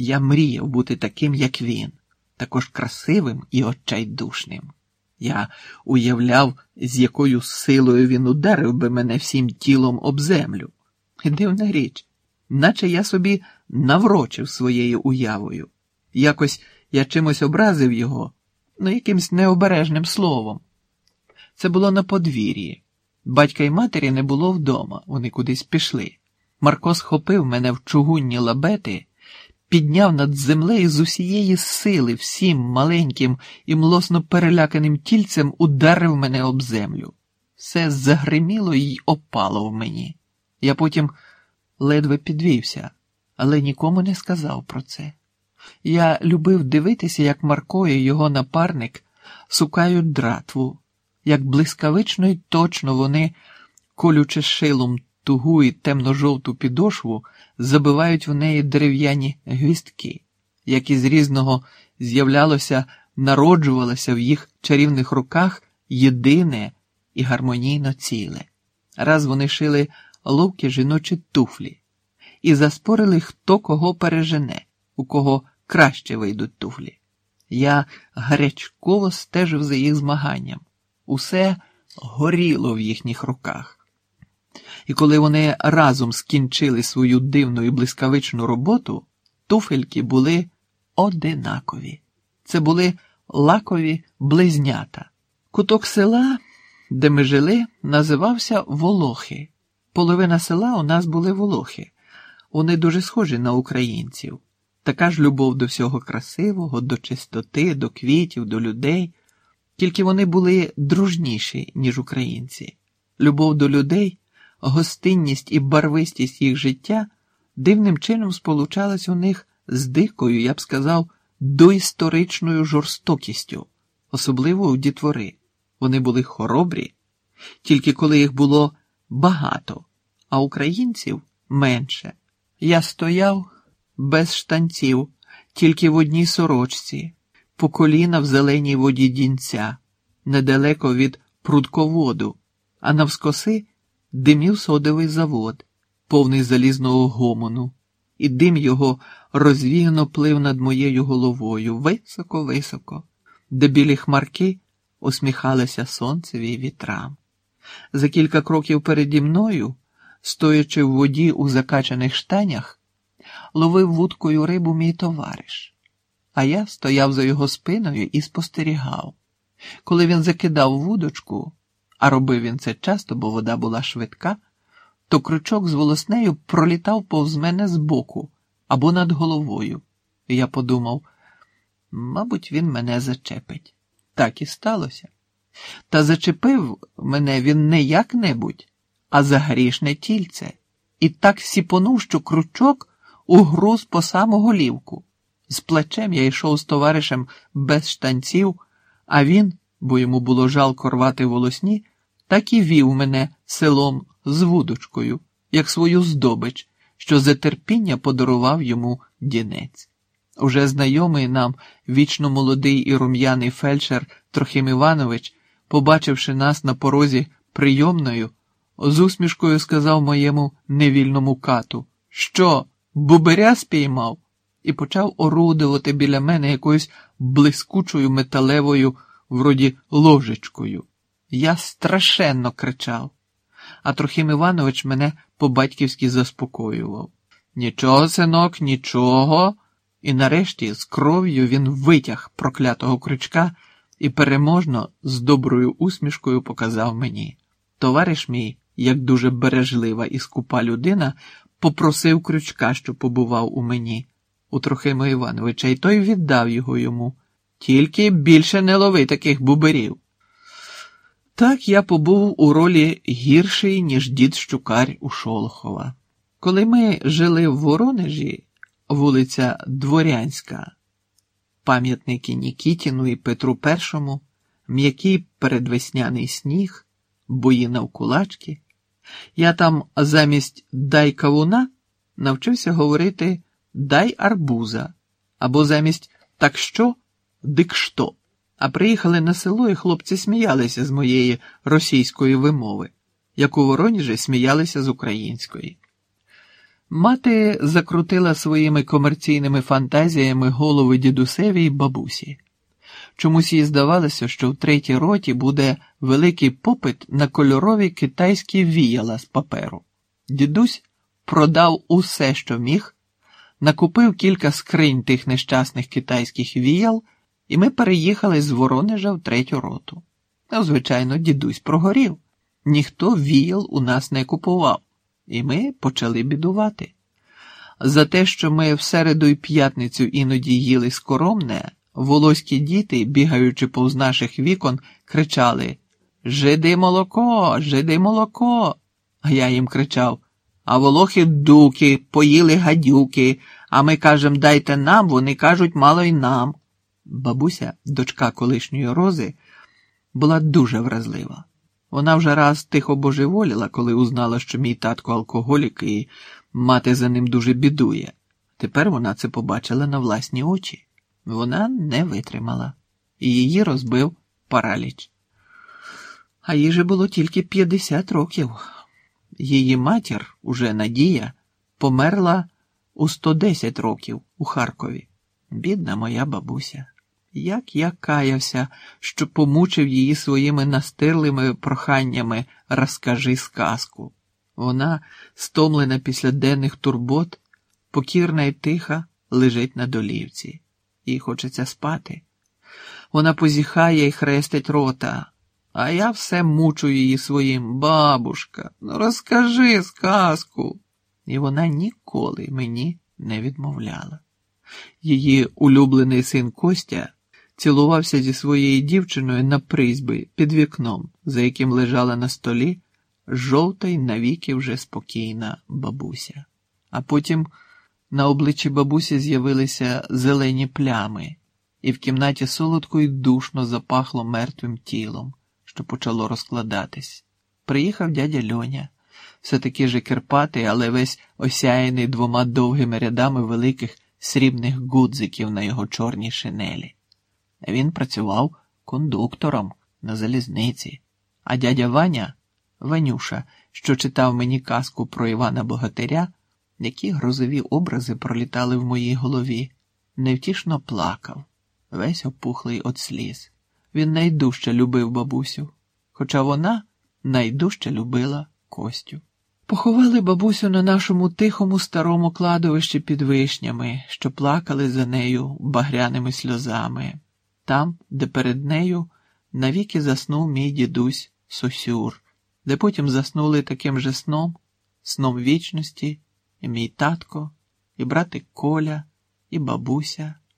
Я мріяв бути таким, як він, також красивим і отчайдушним. Я уявляв, з якою силою він ударив би мене всім тілом об землю. Дивна річ, наче я собі наврочив своєю уявою. Якось я чимось образив його, ну якимсь необережним словом. Це було на подвір'ї. Батька й матері не було вдома, вони кудись пішли. Марко схопив мене в чугунні лабети, підняв над землею з усієї сили всім маленьким і млосно переляканим тільцем ударив мене об землю. Все загриміло й опало в мені. Я потім ледве підвівся, але нікому не сказав про це. Я любив дивитися, як Марко і його напарник сукають дратву, як блискавично й точно вони, колючи шилом тугу і темно-жовту підошву, забивають в неї дерев'яні гвістки, як із різного з'являлося, народжувалося в їх чарівних руках єдине і гармонійно ціле. Раз вони шили ловкі жіночі туфлі і заспорили, хто кого пережене, у кого краще вийдуть туфлі. Я гарячково стежив за їх змаганням. Усе горіло в їхніх руках. І коли вони разом скінчили свою дивну і блискавичну роботу, туфельки були одинакові. Це були лакові близнята. Куток села, де ми жили, називався Волохи. Половина села у нас були волохи. Вони дуже схожі на українців. Така ж любов до всього красивого, до чистоти, до квітів, до людей. Тільки вони були дружніші, ніж українці. Любов до людей, гостинність і барвистість їх життя дивним чином сполучалась у них з дикою, я б сказав, доісторичною жорстокістю, особливо у дітвори. Вони були хоробрі, тільки коли їх було багато, а українців менше. Я стояв без штанців, тільки в одній сорочці, по коліна в зеленій воді дінця, недалеко від прудководу, а навскоси димів содовий завод, повний залізного гомону, і дим його розвіяно плив над моєю головою високо-високо, де білі хмарки усміхалися сонцеві й вітрам. За кілька кроків переді мною, стоячи в воді у закачаних штанях, ловив вудкою рибу мій товариш, а я стояв за його спиною і спостерігав. Коли він закидав вудочку, а робив він це часто, бо вода була швидка, то крючок з волоснею пролітав повз мене збоку або над головою. І я подумав, мабуть, він мене зачепить. Так і сталося. Та зачепив мене він не як-небудь, а за грішне тільце, і так сіпонув, що крючок угруз по саму голівку. З плечем я йшов з товаришем без штанців, а він, бо йому було жалко рвати волосні, так і вів мене селом з вудочкою, як свою здобич, що за терпіння подарував йому дінець. Уже знайомий нам вічно молодий і рум'яний фельдшер Трохим Іванович, побачивши нас на порозі прийомною, з усмішкою сказав моєму невільному кату, що, буберя спіймав, і почав орудувати біля мене якоюсь блискучою металевою, вроді ложечкою. Я страшенно кричав, а Трохим Іванович мене по-батьківськи заспокоював. Нічого, синок, нічого. І нарешті з кров'ю він витяг проклятого крючка і переможно з доброю усмішкою показав мені. Товариш мій, як дуже бережлива і скупа людина, попросив крючка, що побував у мені, у Трохима Івановича, і той віддав його йому. Тільки більше не лови таких буберів. Так я побув у ролі гірший, ніж дід Щукарь у Шолохова. Коли ми жили в Воронежі, вулиця Дворянська, пам'ятники Нікітіну і Петру І, м'який передвесняний сніг, бої навкулачки, я там замість дай кавуна навчився говорити дай арбуза або замість так що, дик що. А приїхали на село, і хлопці сміялися з моєї російської вимови, як у Воронежі сміялися з української. Мати закрутила своїми комерційними фантазіями голови дідусеві й бабусі. Чомусь їй здавалося, що в третій роті буде великий попит на кольорові китайські віяла з паперу. Дідусь продав усе, що міг, накупив кілька скринь тих нещасних китайських віял, і ми переїхали з Воронежа в третю роту. Ну, звичайно, дідусь прогорів. Ніхто віял у нас не купував, і ми почали бідувати. За те, що ми в середу й п'ятницю іноді їли скоромне, волоські діти, бігаючи повз наших вікон, кричали Жиди молоко, жиди молоко. А я їм кричав А волохи дуки, поїли гадюки, а ми кажем дайте нам, вони кажуть, мало й нам. Бабуся, дочка колишньої рози, була дуже вразлива. Вона вже раз тихо божеволіла, коли узнала, що мій татко алкоголік і мати за ним дуже бідує. Тепер вона це побачила на власні очі. Вона не витримала, і її розбив параліч. А їй же було тільки 50 років. Її матір, уже Надія, померла у 110 років у Харкові. Бідна моя бабуся. Як я каявся, що помучив її своїми настирлими проханнями розкажи сказку. Вона, стомлена після денних турбот, покірна і тиха, лежить на долівці. Їй хочеться спати. Вона позіхає і хрестить рота, а я все мучу її своїм бабушка, ну розкажи сказку. І вона ніколи мені не відмовляла. Її улюблений син Костя цілувався зі своєю дівчиною на призьби під вікном, за яким лежала на столі жовта й навіки вже спокійна бабуся. А потім на обличчі бабусі з'явилися зелені плями, і в кімнаті солодко й душно запахло мертвим тілом, що почало розкладатись. Приїхав дядя Льоня, все таки же кирпатий, але весь осяяний двома довгими рядами великих срібних гудзиків на його чорній шинелі. Він працював кондуктором на залізниці, а дядя Ваня, Ванюша, що читав мені казку про Івана Богатиря, які грозові образи пролітали в моїй голові, невтішно плакав, весь опухлий від сліз. Він найдужче любив бабусю, хоча вона найдужче любила Костю. Поховали бабусю на нашому тихому старому кладовищі під вишнями, що плакали за нею багряними сльозами, там, де перед нею навіки заснув мій дідусь Сосюр, де потім заснули таким же сном, сном вічності, і мій татко, і братик Коля, і бабуся,